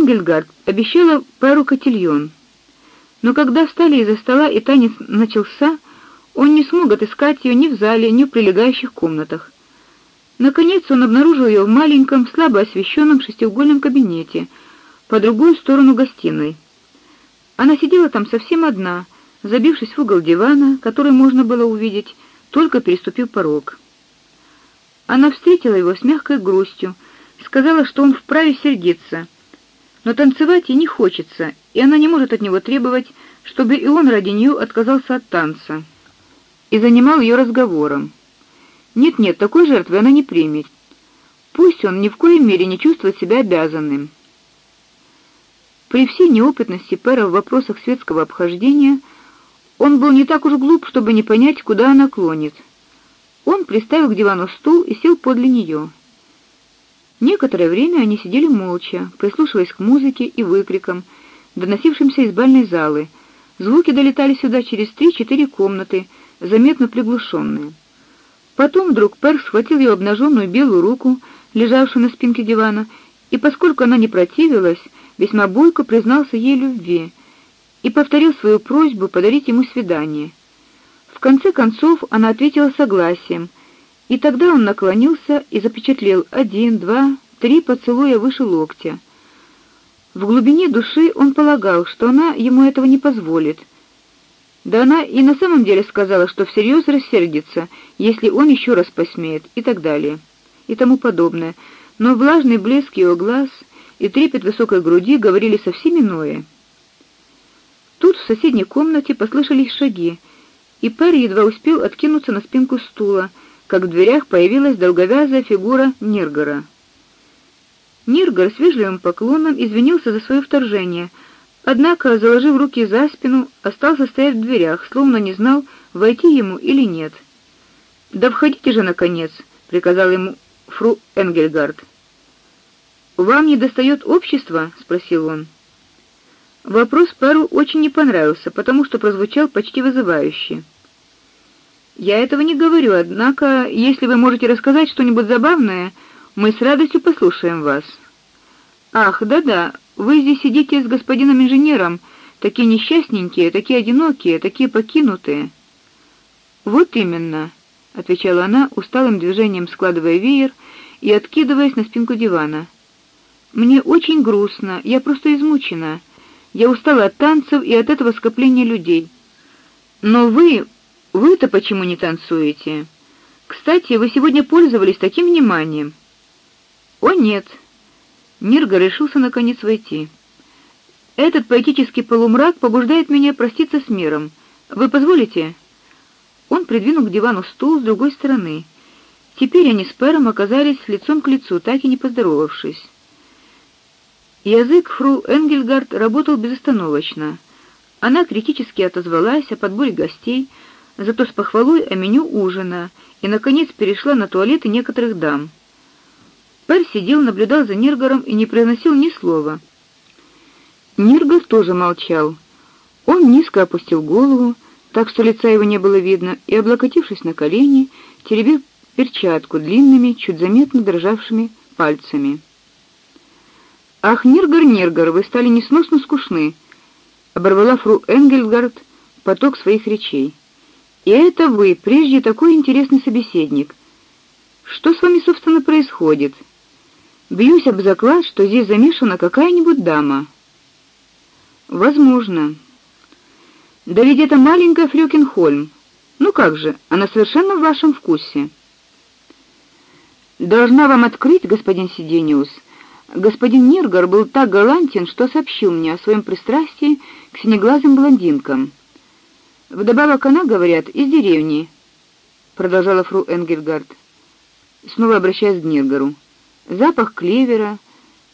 Энгельгард обещала пару котельон. Но когда встали из-за стола и танец начался, он не смог отыскать ее ни в зале, ни в прилегающих комнатах. Наконец он обнаружил ее в маленьком, слабо освещенном шестиугольном кабинете по другую сторону гостиной. Она сидела там совсем одна, забившись в угол дивана, который можно было увидеть, только переступив порог. Она встретила его с мягкой грустью, сказала, что он вправе сердиться, но танцевать ей не хочется, и она не может от него требовать, чтобы и он ради нее отказался от танца и занимал ее разговором. Нет-нет, такой жертвы она не примет. Пусть он ни в коей мере не чувствует себя обязанным. При всей неопытности Пэра в вопросах светского обхождения он был не так уж глуп, чтобы не понять, куда она клонит. Он приставил к дивану стул и сел подле нее. Некоторое время они сидели молча, прислушиваясь к музыке и выкрикам, доносившимся из бальной залы. Звуки долетали сюда через три-четыре комнаты, заметно приглушенные. Потом вдруг Пер схватил ее обнаженную белую руку, лежавшую на спинке дивана, и поскольку она не противилась, весьма бойко признался ей любви и повторил свою просьбу подарить ему свидание. В конце концов она ответила согласием, и тогда он наклонился и запечатлел один, два, три поцелуя выше локтя. В глубине души он полагал, что она ему этого не позволит, да она и на самом деле сказала, что всерьез рассердится, если он еще раз посмеет, и так далее, и тому подобное. Но влажный блеск ее глаз и трепет высокой груди говорили совсем иное. Тут в соседней комнате послышались шаги, и Пэр едва успел откинуться на спинку стула, как в дверях появилась долговязая фигура Ниргора. Ниргор с вежливым поклоном извинился за свое вторжение — Однако, заложив руки за спину, остался стоять в дверях, словно не знал, войти ему или нет. "Да входите же наконец", приказал ему фру Энгельгард. "Вам не достает общества?" спросил он. Вопрос Пару очень не понравился, потому что прозвучал почти вызывающе. Я этого не говорю, однако, если вы можете рассказать что-нибудь забавное, мы с радостью послушаем вас. Ах, да-да, вы здесь сидите с господином инженером, такие несчастненькие, такие одинокие, такие покинутые. Вот именно, отвечала она усталым движением, складывая веер и откидываясь на спинку дивана. Мне очень грустно, я просто измучена. Я устала от танцев и от этого скопления людей. Но вы, вы-то почему не танцуете? Кстати, вы сегодня пользовались таким вниманием. О нет, Нирга решился наконец войти. Этот поэтический полумрак побуждает меня проститься с миром. Вы позволите? Он придвинул к дивану стул с другой стороны. Теперь они с Пером оказались лицом к лицу, так и не поздоровавшись. Язык фру Энгельгард работал безостановочно. Она критически отозвалась о подборе гостей, зато с похвалой о меню ужина и наконец перешла на туалеты некоторых дам. Пэр сидел, наблюдал за Ниргором и не произносил ни слова. Ниргор тоже молчал. Он низко опустил голову, так что лица его не было видно, и облокотившись на колени, теребил перчатку длинными, чуть заметно дрожавшими пальцами. Ах, Ниргор, Ниргор, вы стали несносно скучны, оборвала фру Энгельгард поток своих речей. И это вы, прежде такой интересный собеседник. Что с вами собственно происходит? Бьюсь об заклад, что здесь замешана какая-нибудь дама. Возможно. Да ведь это маленькая Фрюкенхольм. Ну как же, она совершенно в вашем вкусе. Должна вам открыть, господин Сидениус. Господин Ниргар был так галантен, что сообщил мне о своем пристрастии к синеглазым блондинкам. Вдобавок она, говорят, из деревни, продолжала фру Энгельгард, снова обращаясь к Ниргару запах клевера,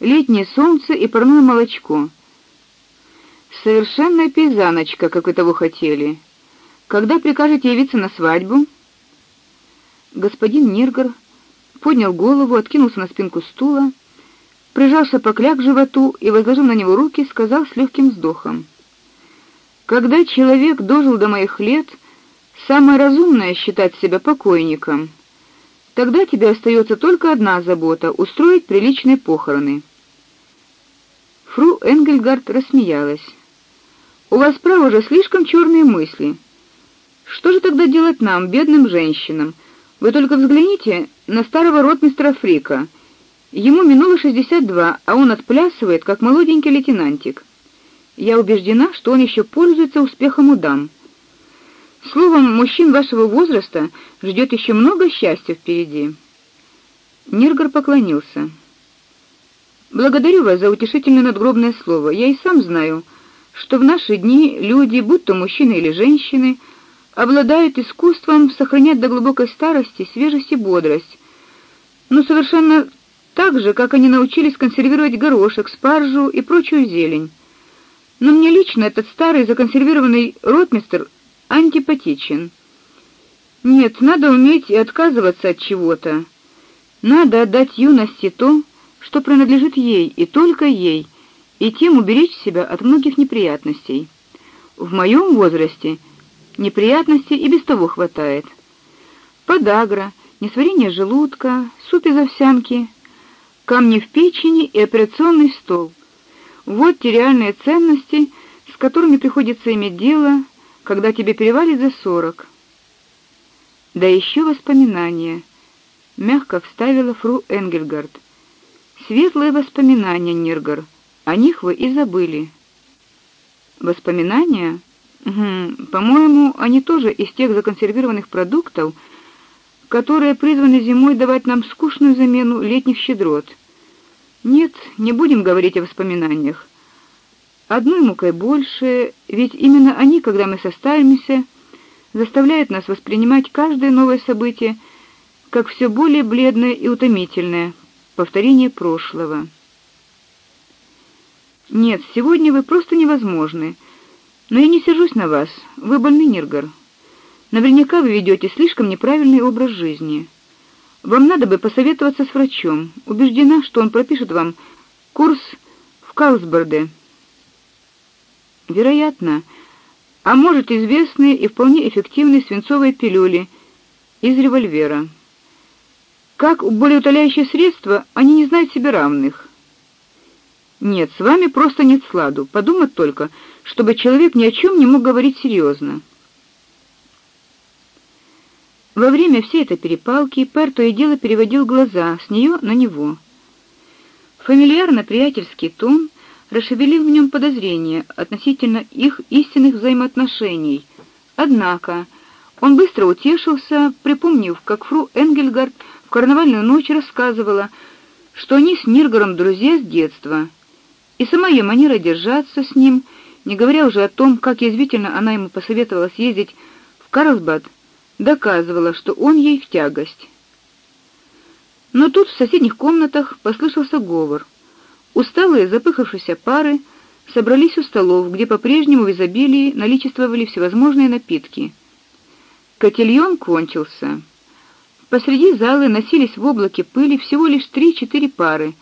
летнее солнце и парное молочко. Совершенная пейзаночка, как вы того хотели. Когда прикажете явиться на свадьбу? Господин Ниргар поднял голову, откинулся на спинку стула, прижался покляк к животу и возложив на него руки, сказал с легким вздохом: Когда человек дожил до моих лет, самое разумное считать себя покойником. Тогда тебе остается только одна забота устроить приличные похороны. Фру Энгельгард рассмеялась. У вас право же слишком черные мысли. Что же тогда делать нам, бедным женщинам? Вы только взгляните на старого ротмистра Фрика. Ему минуло 62, а он отплясывает, как молоденький лейтенантик. Я убеждена, что он еще пользуется успехом у дам. Словом, мужчин вашего возраста ждет еще много счастья впереди. Ниргар поклонился. Благодарю вас за утешительное надгробное слово. Я и сам знаю, что в наши дни люди, будь то мужчины или женщины, обладают искусством сохранять до глубокой старости свежесть и бодрость. Но совершенно так же, как они научились консервировать горошек, спаржу и прочую зелень. Но мне лично этот старый законсервированный ротмистр антипатичен. Нет, надо уметь и отказываться от чего-то. Надо отдать юности то, что принадлежит ей и только ей, и тем уберечь себя от многих неприятностей. В моем возрасте неприятностей и без того хватает. Подагра, несварение желудка, суп из овсянки, камни в печени и операционный стол. Вот те реальные ценности, с которыми приходится иметь дело, когда тебе перевалит за сорок. Да еще воспоминания, мягко вставила фру Энгельгард. Светлые воспоминания, Ниргар. О них вы и забыли. Воспоминания? Угу. По-моему, они тоже из тех законсервированных продуктов, которые призваны зимой давать нам скучную замену летних щедрот. Нет, не будем говорить о воспоминаниях. Одной мукой больше, ведь именно они, когда мы состаримся, заставляют нас воспринимать каждое новое событие как все более бледное и утомительное, повторение прошлого. Нет, сегодня вы просто невозможны. Но я не сержусь на вас. Вы больны, Ниргар. Наверняка вы ведете слишком неправильный образ жизни. Вам надо бы посоветоваться с врачом. Убеждена, что он пропишет вам курс в Карлсберде. Вероятно, а может, известные и вполне эффективные свинцовые пилюли из револьвера. Как болеутоляющее средство, они не знают себе равных. Нет, с вами просто нет сладу. Подумать только, чтобы человек ни о чем не мог говорить серьезно. Во время всей этой перепалки Пер то и дело переводил глаза с нее на него. Фамильярно-приятельский тон расшевелил в нем подозрения относительно их истинных взаимоотношений. Однако он быстро утешился, припомнив, как фру Энгельгард в карнавальную ночь рассказывала, что они с Ниргором друзья с детства, и сама ее манера держаться с ним, не говоря уже о том, как язвительно она ему посоветовала съездить в Карлсбад, доказывала, что он ей в тягость. Но тут в соседних комнатах послышался говор. Усталые, запыхавшиеся пары собрались у столов, где по-прежнему в изобилии наличествовали всевозможные напитки. Котельон кончился. Посреди залы носились в облаке пыли всего лишь три-четыре пары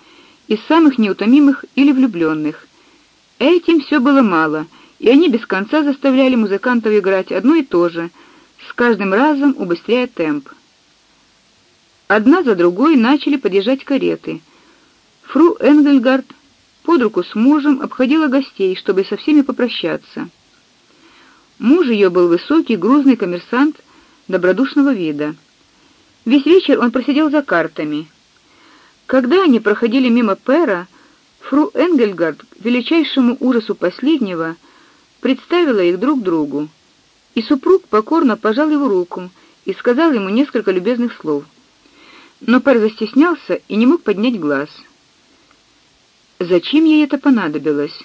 из самых неутомимых или влюбленных. Этим все было мало, и они без конца заставляли музыкантов играть одно и то же — с каждым разом убыстряя темп. Одна за другой начали подъезжать кареты. Фру Энгельгард под руку с мужем обходила гостей, чтобы со всеми попрощаться. Муж ее был высокий, грузный коммерсант добродушного вида. Весь вечер он просидел за картами. Когда они проходили мимо Пера, фру Энгельгард, величайшему ужасу последнего, представила их друг другу и супруг покорно пожал его руку и сказал ему несколько любезных слов. Но Пер застеснялся и не мог поднять глаз. Зачем ей это понадобилось?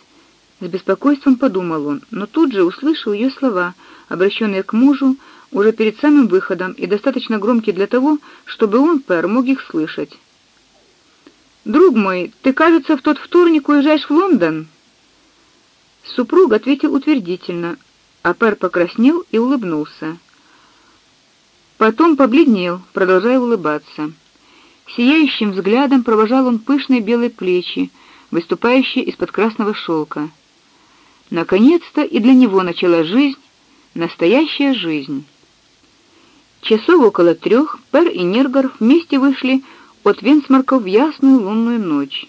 С беспокойством подумал он, но тут же услышал ее слова, обращенные к мужу уже перед самым выходом и достаточно громкие для того, чтобы он, Пер, мог их слышать. Друг мой, ты, кажется, в тот вторник уезжаешь в Лондон. Супруг ответил утвердительно, а Пер покраснел и улыбнулся. Потом побледнел, продолжая улыбаться. Сияющим взглядом провожал он пышные белые плечи, выступающие из-под красного шелка. Наконец-то и для него начала жизнь, настоящая жизнь. Часов около трех Пер и Нергар вместе вышли от Венсмарка в ясную лунную ночь.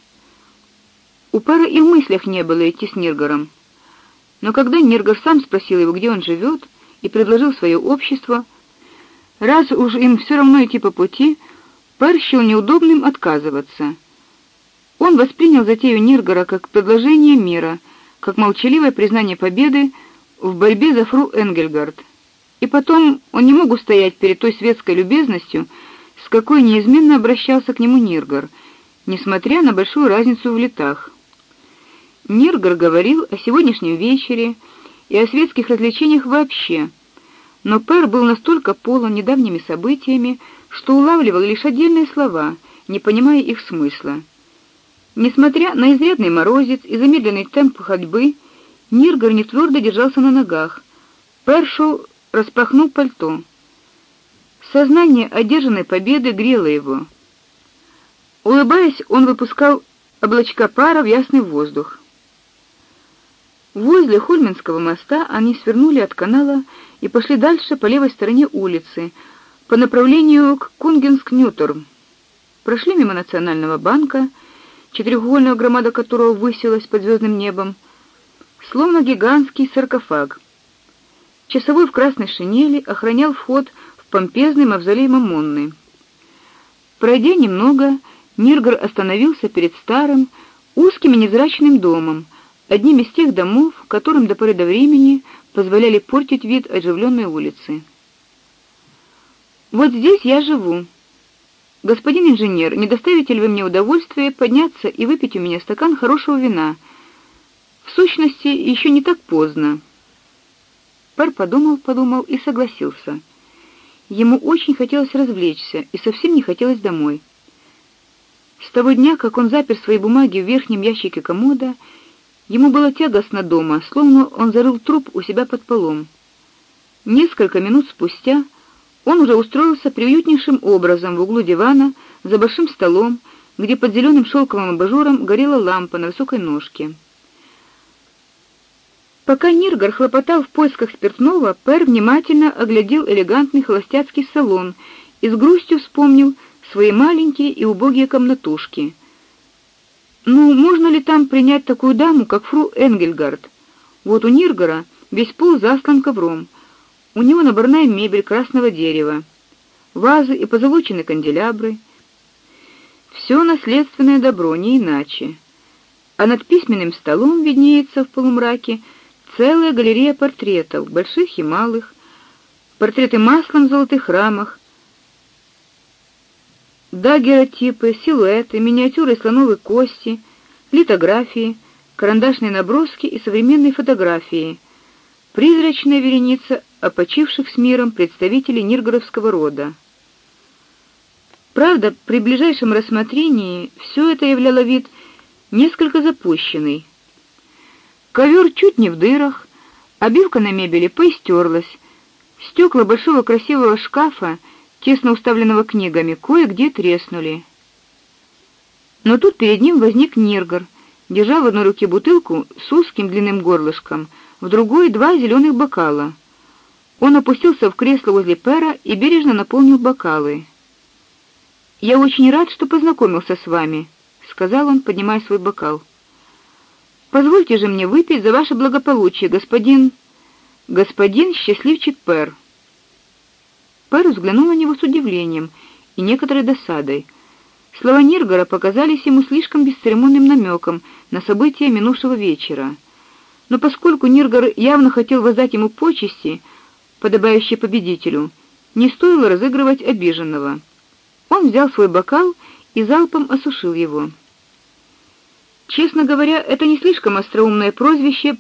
У пары и в мыслях не было идти с Ниргором. Но когда Ниргор сам спросил его, где он живет, и предложил свое общество, раз уж им все равно идти по пути, счел неудобным отказываться. Он воспринял затею Ниргора как предложение мира, как молчаливое признание победы в борьбе за фру Энгельгард. И потом он не мог устоять перед той светской любезностью, с какой неизменно обращался к нему Ниргор, несмотря на большую разницу в летах. Ниргор говорил о сегодняшнем вечере и о светских развлечениях вообще, но Пер был настолько полон недавними событиями, что улавливал лишь отдельные слова, не понимая их смысла. Несмотря на изрядный морозец и замедленный темп ходьбы, Ниргор не твердо держался на ногах. Першел распахнул пальто. Сознание одержанной победы грело его. Улыбаясь, он выпускал облачка пара в ясный воздух. Возле Хольменского моста они свернули от канала и пошли дальше по левой стороне улицы, по направлению к Кунгенск-Ньютор. Прошли мимо Национального банка, четырехугольная громада которого высилась под звездным небом, словно гигантский саркофаг. Часовой в красной шинели охранял вход в помпезный мавзолей Мамонны. Пройдя немного, Ниргар остановился перед старым, узким и невзрачным домом, одним из тех домов, которым до поры до времени позволяли портить вид оживленной улицы. Вот здесь я живу. Господин инженер, не доставите ли вы мне удовольствие подняться и выпить у меня стакан хорошего вина? В сущности, еще не так поздно. Пар подумал, подумал и согласился. Ему очень хотелось развлечься и совсем не хотелось домой. С того дня, как он запер свои бумаги в верхнем ящике комода, ему было тягостно дома, словно он зарыл труп у себя под полом. Несколько минут спустя он уже устроился приютнейшим образом в углу дивана за большим столом, где под зеленым шелковым абажуром горела лампа на высокой ножке. Пока Ниргар хлопотал в поисках спиртного, Пер внимательно оглядел элегантный холостяцкий салон и с грустью вспомнил свои маленькие и убогие комнатушки. Ну, можно ли там принять такую даму, как фру Энгельгард? Вот у Ниргара весь пол застлан ковром. У него наборная мебель красного дерева, вазы и позолоченные канделябры. Все наследственное добро, не иначе. А над письменным столом виднеется в полумраке целая галерея портретов, больших и малых, портреты маслом в золотых рамах, дагеротипы, силуэты, миниатюры слоновой кости, литографии, карандашные наброски и современные фотографии. Призрачная вереница опочивших с миром представителей Ниргородского рода. Правда, при ближайшем рассмотрении все это являло вид несколько запущенный. Ковер чуть не в дырах, обивка на мебели поистерлась, стекла большого красивого шкафа, тесно уставленного книгами, кое-где треснули. Но тут перед ним возник Ниргор, держа в одной руке бутылку с узким длинным горлышком, в другой два зеленых бокала. Он опустился в кресло возле Пера и бережно наполнил бокалы. Я очень рад, что познакомился с вами, сказал он, поднимая свой бокал. Позвольте же мне выпить за ваше благополучие, господин господин счастливчик Пер. Пер взглянул на него с удивлением и некоторой досадой. Слова Ниргора показались ему слишком бесцеремонным намеком на события минувшего вечера. Но поскольку Ниргор явно хотел воздать ему почести, подобающие победителю, не стоило разыгрывать обиженного. Он взял свой бокал и залпом осушил его. Честно говоря, это не слишком остроумное прозвище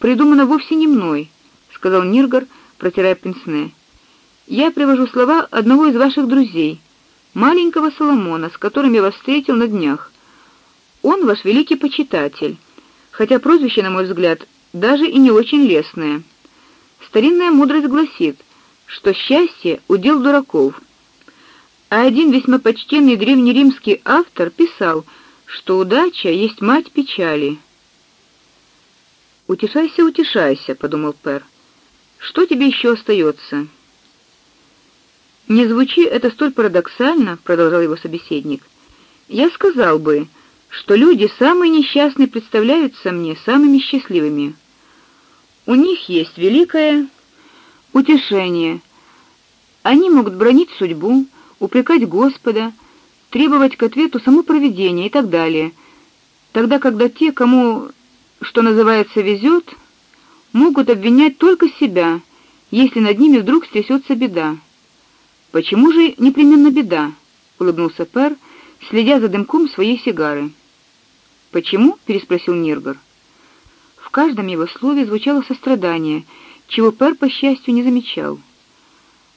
придумано вовсе не мной, сказал Ниргар, протирая пенсне. Я привожу слова одного из ваших друзей, маленького Соломона, с которым я вас встретил на днях. Он ваш великий почитатель, хотя прозвище, на мой взгляд, даже и не очень лестное. Старинная мудрость гласит, что счастье удел дураков. А один весьма почтенный древнеримский автор писал, что удача есть мать печали. Утешайся, утешайся, подумал Пер. Что тебе еще остается? Не звучи это столь парадоксально, продолжал его собеседник. Я сказал бы, что люди самые несчастные представляются мне самыми счастливыми. У них есть великое утешение. Они могут бронить судьбу, упрекать Господа, требовать к ответу само провидение и так далее. Тогда, когда те, кому, что называется, везет, могут обвинять только себя, если над ними вдруг стрясется беда. Почему же непременно беда? улыбнулся Пер, следя за дымком своей сигары. Почему? переспросил Ниргор. В каждом его слове звучало сострадание, чего Пер по счастью не замечал.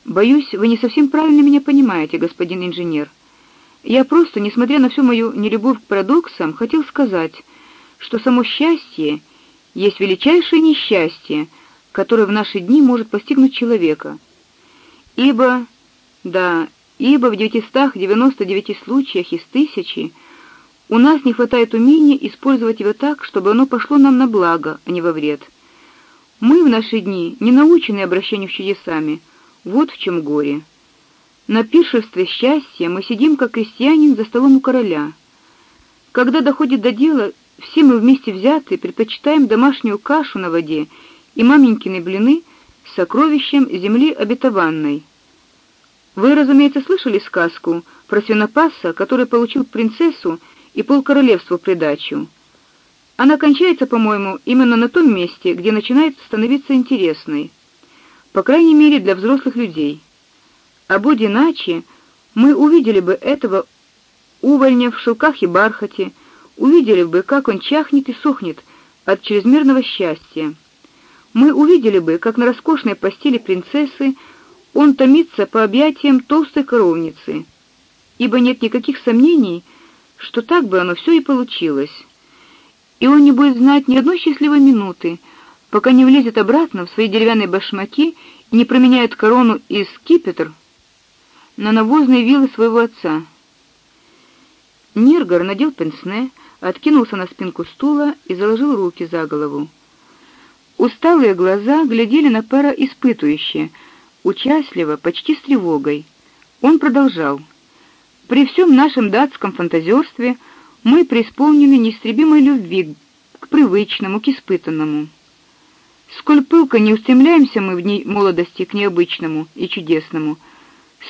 Боюсь, вы не совсем правильно меня понимаете, господин инженер. Я просто, несмотря на всю мою нелюбовь к парадоксам, хотел сказать, что само счастье есть величайшее несчастье, которое в наши дни может постигнуть человека. Ибо, да, ибо в 999 случаях из тысячи у нас не хватает умения использовать его так, чтобы оно пошло нам на благо, а не во вред. Мы в наши дни не научены обращению с чудесами. Вот в чем горе. На пиршестве счастья мы сидим как крестьянин за столом у короля. Когда доходит до дела, все мы вместе взятые предпочитаем домашнюю кашу на воде и маменькины блины с сокровищем земли обетованной. Вы, разумеется, слышали сказку про свинопаса, который получил принцессу и полкоролевства в придачу. Она кончается, по-моему, именно на том месте, где начинает становиться интересной. По крайней мере, для взрослых людей. А будь иначе, мы увидели бы этого увольня в шелках и бархате, увидели бы, как он чахнет и сохнет от чрезмерного счастья. Мы увидели бы, как на роскошной постели принцессы он томится по объятиям толстой коровницы. Ибо нет никаких сомнений, что так бы оно все и получилось. И он не будет знать ни одной счастливой минуты, пока не влезет обратно в свои деревянные башмаки и не променяет корону из скипетр на навозные вилы своего отца. Ниргар надел пенсне, откинулся на спинку стула и заложил руки за голову. Усталые глаза глядели на пара испытующе, участливо, почти с тревогой. Он продолжал: при всем нашем датском фантазерстве мы преисполнены неистребимой любви к привычному, к испытанному. Сколь пылко не устремляемся мы в дни молодости к необычному и чудесному,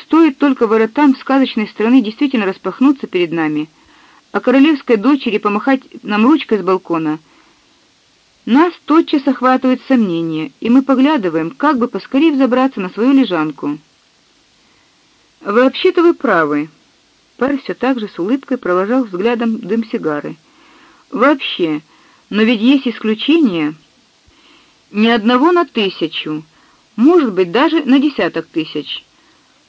стоит только воротам сказочной страны действительно распахнуться перед нами, а королевской дочери помахать нам ручкой с балкона. Нас тотчас охватывает сомнение, и мы поглядываем, как бы поскорее взобраться на свою лежанку. Вообще-то вы правы. Парень все так же с улыбкой провожал взглядом дым сигары. Вообще, но ведь есть исключения. Ни одного на тысячу, может быть, даже на десяток тысяч.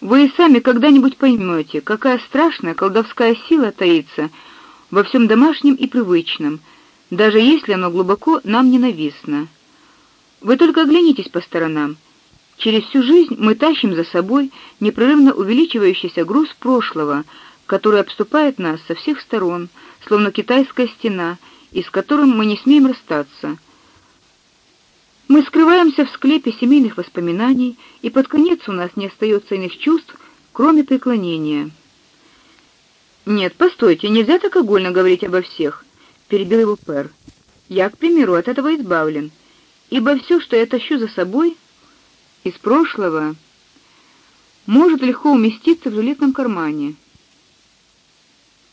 Вы и сами когда-нибудь поймете, какая страшная колдовская сила таится во всем домашнем и привычном, даже если оно глубоко нам ненавистно. Вы только оглянитесь по сторонам. Через всю жизнь мы тащим за собой непрерывно увеличивающийся груз прошлого, который обступает нас со всех сторон, словно китайская стена, и с мы не смеем расстаться. Мы скрываемся в склепе семейных воспоминаний, и под конец у нас не остается иных чувств, кроме преклонения. Нет, постойте, нельзя так огульно говорить обо всех, перебил его Пер. Я, к примеру, от этого избавлен, ибо все, что я тащу за собой из прошлого, может легко уместиться в жилетном кармане.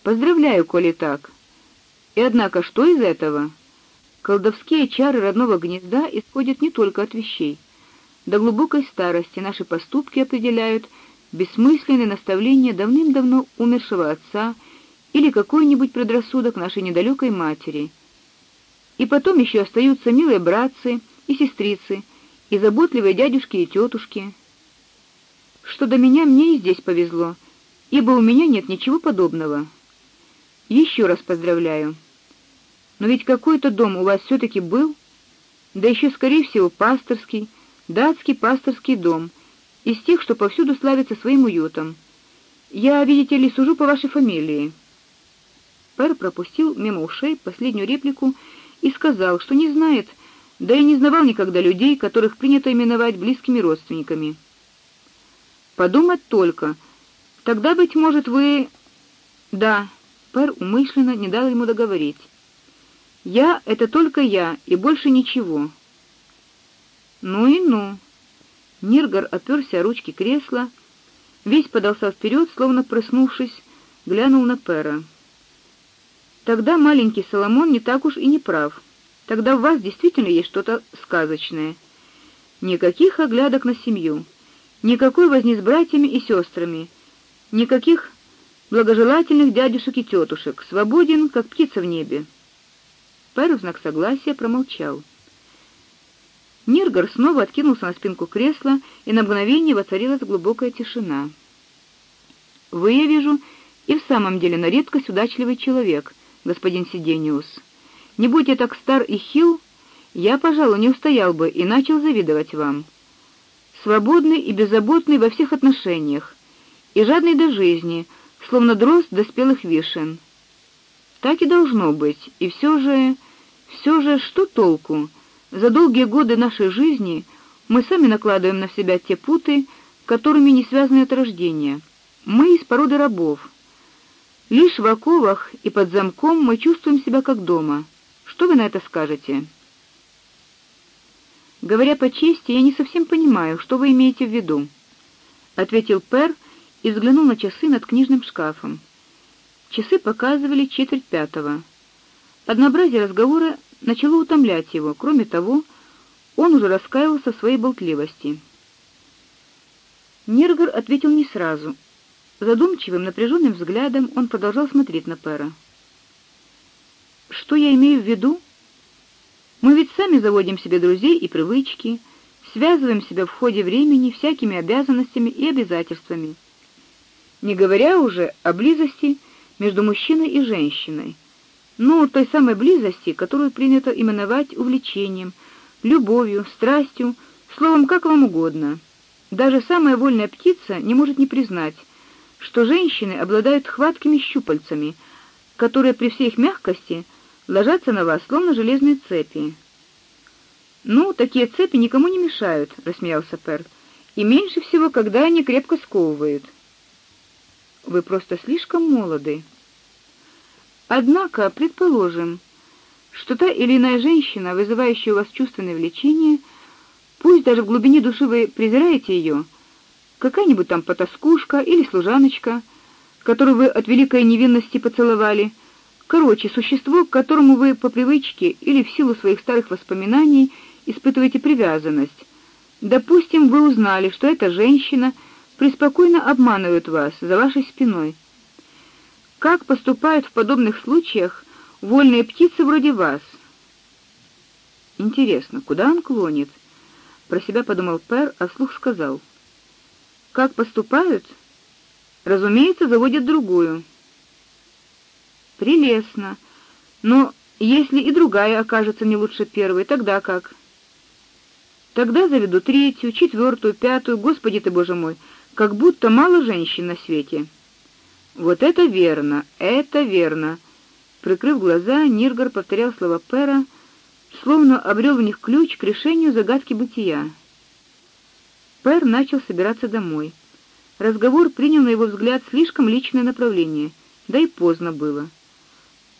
Поздравляю, коли так. И однако что из этого? Колдовские чары родного гнезда исходят не только от вещей. До глубокой старости наши поступки определяют бессмысленные наставления давным-давно умершего отца или какой-нибудь предрассудок нашей недалекой матери. И потом еще остаются милые братцы и сестрицы, и заботливые дядюшки и тетушки. Что до меня, мне и здесь повезло, ибо у меня нет ничего подобного. Еще раз поздравляю. Но ведь какой-то дом у вас все таки был, да еще скорее всего пасторский, датский пасторский дом, из тех, что повсюду славятся своим уютом. Я, видите ли, сужу по вашей фамилии. Пэр пропустил мимо ушей последнюю реплику и сказал, что не знает, да и не знавал никогда людей, которых принято именовать близкими родственниками. Подумать только. Тогда быть может вы Да, Пер умышленно не дал ему договорить. Я это только я и больше ничего. Ну и ну. Ниргар оперся о ручки кресла, весь подался вперед, словно проснувшись, глянул на Пера. Тогда маленький Соломон не так уж и не прав. Тогда в вас действительно есть что-то сказочное. Никаких оглядок на семью, никакой возни с братьями и сестрами, никаких благожелательных дядюшек и тетушек, свободен, как птица в небе. Пэр в знак согласия промолчал. Ниргар снова откинулся на спинку кресла, и на мгновение воцарилась глубокая тишина. Вы, я вижу, и в самом деле на редкость удачливый человек, господин Сидениус. Не будь я так стар и хил, я, пожалуй, не устоял бы и начал завидовать вам. Свободный и беззаботный во всех отношениях, и жадный до жизни, словно дрозд до спелых вишен. Так и должно быть. И все же, все же что толку? За долгие годы нашей жизни мы сами накладываем на себя те путы, которыми не связаны от рождения. Мы из породы рабов. Лишь в оковах и под замком мы чувствуем себя как дома. Что вы на это скажете? Говоря по чести, я не совсем понимаю, что вы имеете в виду, ответил Пер и взглянул на часы над книжным шкафом. Часы показывали четверть пятого. Однообразие разговора начало утомлять его. Кроме того, он уже раскаивался в своей болтливости. Нергер ответил не сразу. Задумчивым, напряженным взглядом он продолжал смотреть на Пера. Что я имею в виду? Мы ведь сами заводим себе друзей и привычки, связываем себя в ходе времени всякими обязанностями и обязательствами. Не говоря уже о близости между мужчиной и женщиной ну, той самой близости, которую принято именовать увлечением, любовью, страстью, словом, как вам угодно. Даже самая вольная птица не может не признать, что женщины обладают хваткими щупальцами, которые при всей их мягкости ложатся на вас словно железные цепи. Ну, такие цепи никому не мешают, рассмеялся Пер. И меньше всего, когда они крепко сковывают. Вы просто слишком молоды. Однако, предположим, что та или иная женщина, вызывающая у вас чувственное влечение, пусть даже в глубине души вы презираете ее, какая-нибудь там потаскушка или служаночка, которую вы от великой невинности поцеловали, короче, существо, к которому вы по привычке или в силу своих старых воспоминаний испытываете привязанность. Допустим, вы узнали, что эта женщина преспокойно обманывает вас за вашей спиной как поступают в подобных случаях вольные птицы вроде вас? Интересно, куда он клонит? Про себя подумал Пер, а вслух сказал: Как поступают? Разумеется, заводят другую. Прелестно. Но если и другая окажется не лучше первой, тогда как? Тогда заведу третью, четвертую, пятую, Господи ты, Боже мой, как будто мало женщин на свете. Вот это верно, это верно. Прикрыв глаза, Ниргар повторял слова Пера, словно обрел в них ключ к решению загадки бытия. Пер начал собираться домой. Разговор принял на его взгляд слишком личное направление, да и поздно было.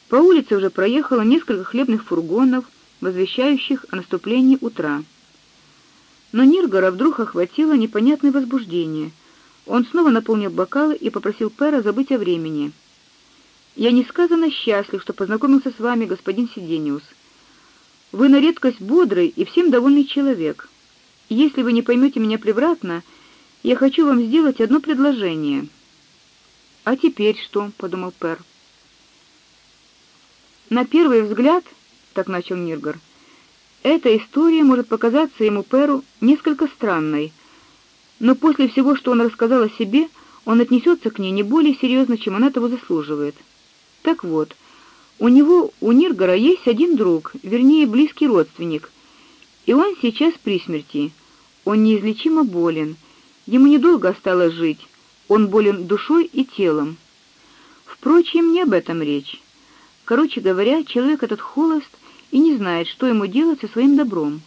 По улице уже проехало несколько хлебных фургонов, возвещающих о наступлении утра. Но Ниргара вдруг охватило непонятное возбуждение — он снова наполнил бокалы и попросил Пера забыть о времени. Я несказанно счастлив, что познакомился с вами, господин Сидениус. Вы на редкость бодрый и всем довольный человек. Если вы не поймете меня превратно, я хочу вам сделать одно предложение. А теперь что, подумал Пер. На первый взгляд, так начал Ниргар, эта история может показаться ему Перу несколько странной но после всего, что он рассказал о себе, он отнесется к ней не более серьезно, чем она того заслуживает. Так вот, у него у Ниргора есть один друг, вернее, близкий родственник, и он сейчас при смерти. Он неизлечимо болен. Ему недолго осталось жить. Он болен душой и телом. Впрочем, не об этом речь. Короче говоря, человек этот холост и не знает, что ему делать со своим добром.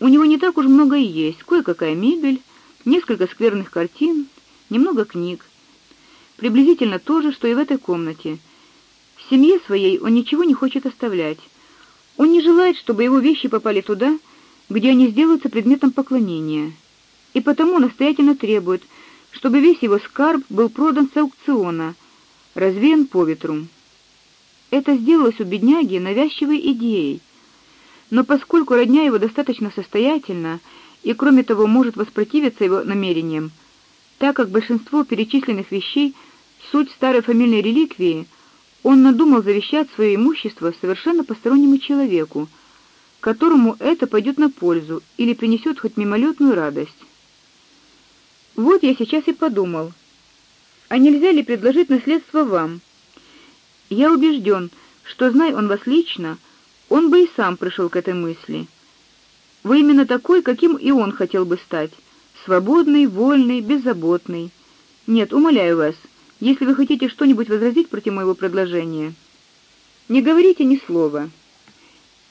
У него не так уж много и есть: кое-какая мебель, несколько скверных картин, немного книг. приблизительно то же, что и в этой комнате. Семье своей он ничего не хочет оставлять. Он не желает, чтобы его вещи попали туда, где они сделаются предметом поклонения. И потому настоятельно требует, чтобы весь его скарб был продан с аукциона, развеян по ветру. Это сделалось у бедняги навязчивой идеей. Но поскольку родня его достаточно состоятельна и кроме того может воспротивиться его намерениям, так как большинство перечисленных вещей суть старой фамильной реликвии, он надумал завещать свое имущество совершенно постороннему человеку, которому это пойдет на пользу или принесет хоть мимолетную радость. Вот я сейчас и подумал, а нельзя ли предложить наследство вам? Я убежден, что зная он вас лично, он бы и сам пришел к этой мысли. Вы именно такой, каким и он хотел бы стать: свободный, вольный, беззаботный. Нет, умоляю вас, если вы хотите что-нибудь возразить против моего предложения, не говорите ни слова.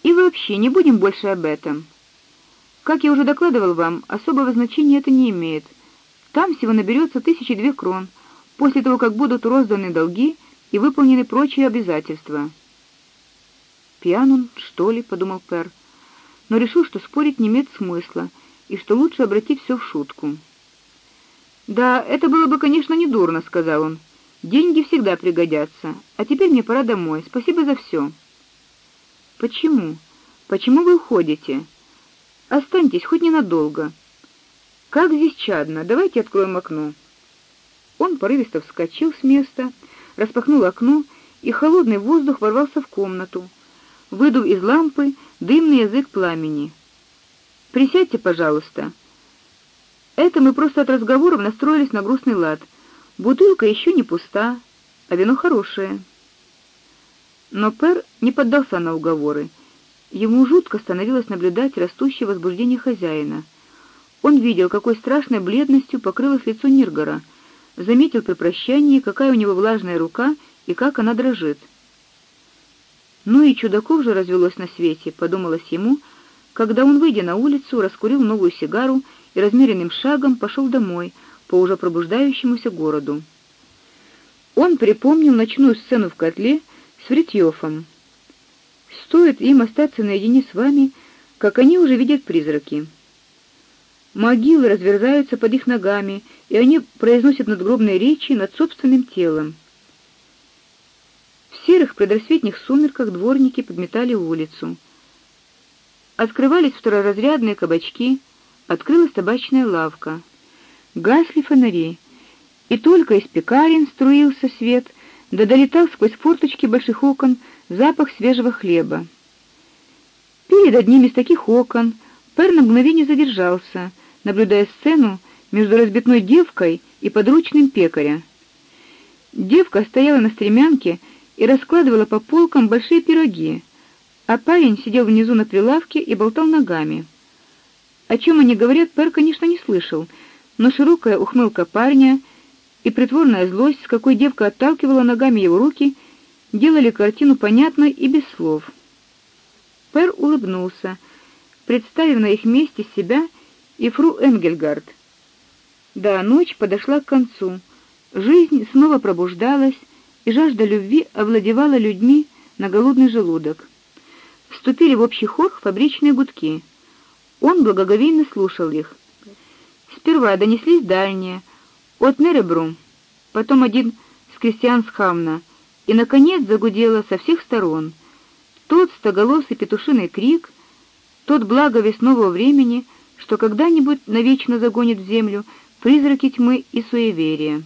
И вообще, не будем больше об этом. Как я уже докладывал вам, особого значения это не имеет. Там всего наберется тысячи две крон, после того, как будут розданы долги и выполнены прочие обязательства. Пьян что ли, подумал Пер, но решил, что спорить не имеет смысла и что лучше обратить все в шутку. Да, это было бы, конечно, недурно, сказал он. Деньги всегда пригодятся. А теперь мне пора домой. Спасибо за все. Почему? Почему вы уходите? Останьтесь хоть ненадолго. Как здесь чадно. Давайте откроем окно. Он порывисто вскочил с места, распахнул окно, и холодный воздух ворвался в комнату, выдув из лампы дымный язык пламени. Присядьте, пожалуйста. Это мы просто от разговоров настроились на грустный лад. Бутылка еще не пуста, а вино хорошее. Но Пер не поддался на уговоры. Ему жутко становилось наблюдать растущее возбуждение хозяина. Он видел, какой страшной бледностью покрылось лицо Ниргора, заметил при прощании, какая у него влажная рука и как она дрожит. Ну и чудаков же развелось на свете, подумалось ему, когда он, выйдя на улицу, раскурил новую сигару и размеренным шагом пошел домой по уже пробуждающемуся городу. Он припомнил ночную сцену в котле с Фритьёфом. Стоит им остаться наедине с вами, как они уже видят призраки. Могилы разверзаются под их ногами, и они произносят надгробные речи над собственным телом. В серых предрассветных сумерках дворники подметали улицу. Открывались второразрядные кабачки, открылась табачная лавка. Гасли фонари, и только из пекарен струился свет, да долетал сквозь форточки больших окон запах свежего хлеба. Перед одним из таких окон Пер на мгновение задержался, наблюдая сцену между разбитной девкой и подручным пекаря. Девка стояла на стремянке и раскладывала по полкам большие пироги, а парень сидел внизу на прилавке и болтал ногами. О чем они говорят, Пер, конечно, не слышал, но широкая ухмылка парня и притворная злость, с какой девка отталкивала ногами его руки, делали картину понятной и без слов. Пер улыбнулся, представив на их месте себя и фру Энгельгард. Да, ночь подошла к концу. Жизнь снова пробуждалась, и жажда любви овладевала людьми на голодный желудок. Вступили в общий хор фабричные гудки — он благоговейно слушал их. Сперва донеслись дальние от Неребру, потом один с Кристиансхамна, и наконец загудело со всех сторон. Тот стоголосый петушиный крик, тот благо веснового времени, что когда-нибудь навечно загонит в землю призраки тьмы и суеверия.